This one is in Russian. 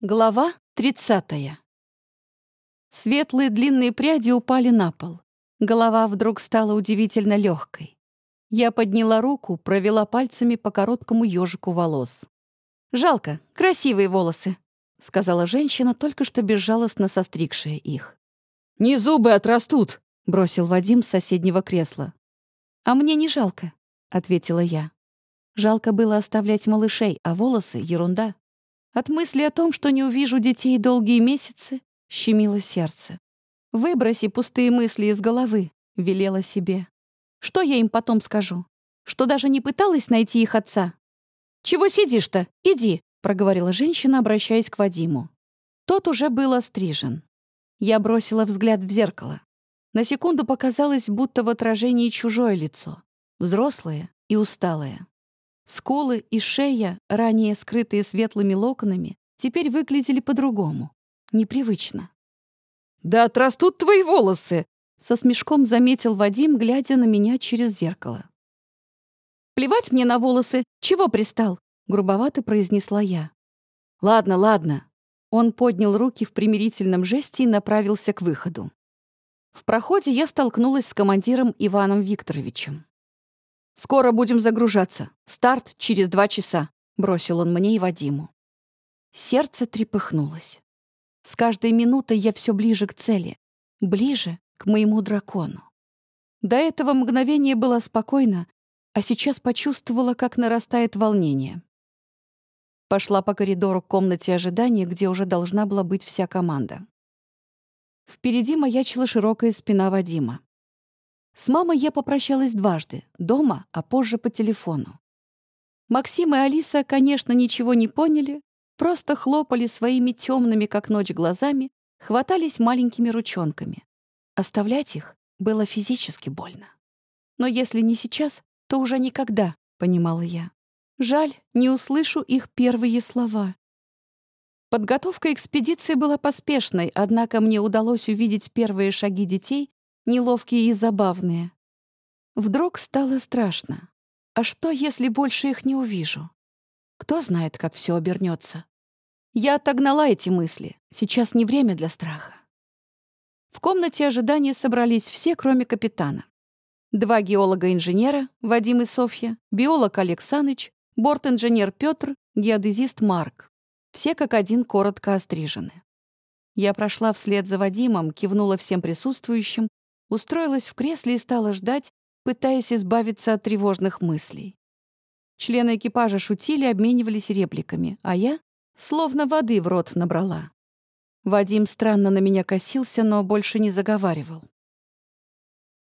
Глава 30. Светлые длинные пряди упали на пол. Голова вдруг стала удивительно легкой. Я подняла руку, провела пальцами по короткому ежику волос. «Жалко, красивые волосы», — сказала женщина, только что безжалостно состригшая их. «Не зубы отрастут!» — бросил Вадим с соседнего кресла. «А мне не жалко», — ответила я. Жалко было оставлять малышей, а волосы — ерунда. От мысли о том, что не увижу детей долгие месяцы, щемило сердце. «Выброси пустые мысли из головы», — велела себе. «Что я им потом скажу? Что даже не пыталась найти их отца?» «Чего сидишь-то? Иди», — проговорила женщина, обращаясь к Вадиму. Тот уже был острижен. Я бросила взгляд в зеркало. На секунду показалось, будто в отражении чужое лицо. Взрослое и усталое. Скулы и шея, ранее скрытые светлыми локонами, теперь выглядели по-другому. Непривычно. «Да отрастут твои волосы!» Со смешком заметил Вадим, глядя на меня через зеркало. «Плевать мне на волосы! Чего пристал?» — грубовато произнесла я. «Ладно, ладно». Он поднял руки в примирительном жесте и направился к выходу. В проходе я столкнулась с командиром Иваном Викторовичем. «Скоро будем загружаться. Старт через два часа», — бросил он мне и Вадиму. Сердце трепыхнулось. С каждой минутой я все ближе к цели, ближе к моему дракону. До этого мгновения было спокойно, а сейчас почувствовала, как нарастает волнение. Пошла по коридору к комнате ожидания, где уже должна была быть вся команда. Впереди маячила широкая спина Вадима. С мамой я попрощалась дважды, дома, а позже по телефону. Максим и Алиса, конечно, ничего не поняли, просто хлопали своими темными, как ночь, глазами, хватались маленькими ручонками. Оставлять их было физически больно. Но если не сейчас, то уже никогда, понимала я. Жаль, не услышу их первые слова. Подготовка экспедиции была поспешной, однако мне удалось увидеть первые шаги детей неловкие и забавные. Вдруг стало страшно. А что, если больше их не увижу? Кто знает, как все обернется? Я отогнала эти мысли. Сейчас не время для страха. В комнате ожидания собрались все, кроме капитана. Два геолога-инженера, Вадим и Софья, биолог Саныч, борт-инженер Петр, геодезист Марк. Все как один коротко острижены. Я прошла вслед за Вадимом, кивнула всем присутствующим устроилась в кресле и стала ждать, пытаясь избавиться от тревожных мыслей. Члены экипажа шутили, обменивались репликами, а я словно воды в рот набрала. Вадим странно на меня косился, но больше не заговаривал.